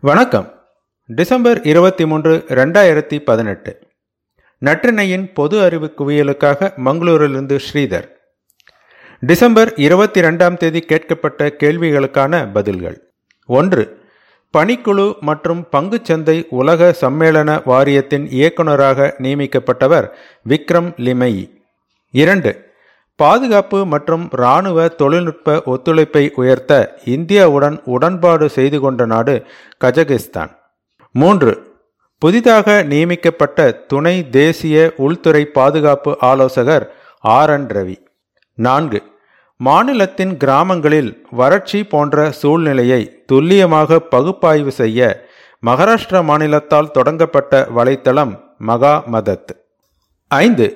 வணக்கம். டிசம்பர் இருபத்தி மூன்று ரெண்டாயிரத்தி பதினெட்டு. நற்றினையின் பொது அறிவு குவியலுக்காக மங்களூரிலிருந்து ஸ்ரீதர். டிசம்பர் இருபத்தி ரெண்டாம் தேதி கேட்கப்பட்ட கேள்விகளுக்கான பதில்கள். ஒன்று பணிக்குழு மற்றும் பங்குச்சந்தை உலக சம்மேளன வாரியத்தின் இயக்குநராக நியமிக்கப்பட்டவர் விக்ரம் லிமை இரண்டு பாதுகாப்பு மற்றும் இராணுவ தொழில்நுட்ப ஒத்துழைப்பை உயர்த்த இந்தியாவுடன் உடன்பாடு செய்து கொண்ட நாடு கஜகிஸ்தான். மூன்று புதிதாக நியமிக்கப்பட்ட துணை தேசிய உள்துறை பாதுகாப்பு ஆலோசகர் ஆர் என் ரவி. நான்கு மாநிலத்தின் கிராமங்களில் வறட்சி போன்ற சூழ்நிலையை துல்லியமாக பகுப்பாய்வு செய்ய மகாராஷ்டிரா மாநிலத்தால் தொடங்கப்பட்ட வலைத்தளம் மகா மதத் ஐந்து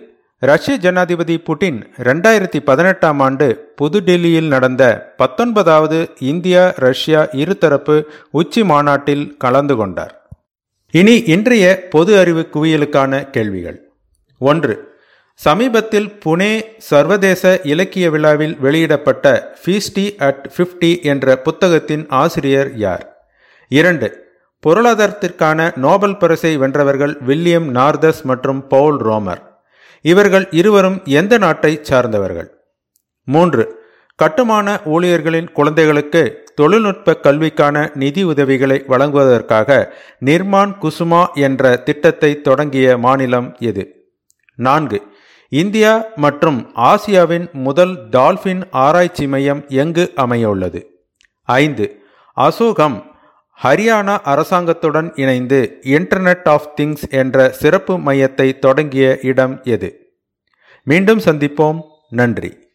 ரஷ்ய ஜனாதிபதி புட்டின் ரெண்டாயிரத்தி பதினெட்டாம் ஆண்டு புதுடெல்லியில் நடந்த பத்தொன்பதாவது இந்தியா ரஷ்யா இருதரப்பு உச்சி மாநாட்டில் கலந்து கொண்டார். இனி இன்றைய பொது அறிவு குவியலுக்கான கேள்விகள். ஒன்று சமீபத்தில் புனே சர்வதேச இலக்கிய விழாவில் வெளியிடப்பட்ட ஃபீஸ்டி அட் ஃபிஃப்டி என்ற புத்தகத்தின் ஆசிரியர் யார்? இரண்டு பொருளாதாரத்திற்கான நோபல் பரிசை வென்றவர்கள் வில்லியம் நார்தஸ் மற்றும் பவுல் ரோமர். இவர்கள் இருவரும் எந்த நாட்டை சார்ந்தவர்கள்? மூன்று கட்டுமான ஊழியர்களின் குழந்தைகளுக்கு தொழில்நுட்ப கல்விக்கான நிதி உதவிகளை வழங்குவதற்காக நிர்மான் குசுமா என்ற திட்டத்தை தொடங்கிய மாநிலம் எது? நான்கு இந்தியா மற்றும் ஆசியாவின் முதல் டால்பின் ஆராய்ச்சி மையம் எங்கு அமையவுள்ளது? ஐந்து அசோகம் ஹரியானா அரசாங்கத்துடன் இணைந்து இன்டர்நெட் ஆஃப் திங்ஸ் என்ற சிறப்பு மையத்தை தொடங்கிய இடம் எது? மீண்டும் சந்திப்போம். நன்றி.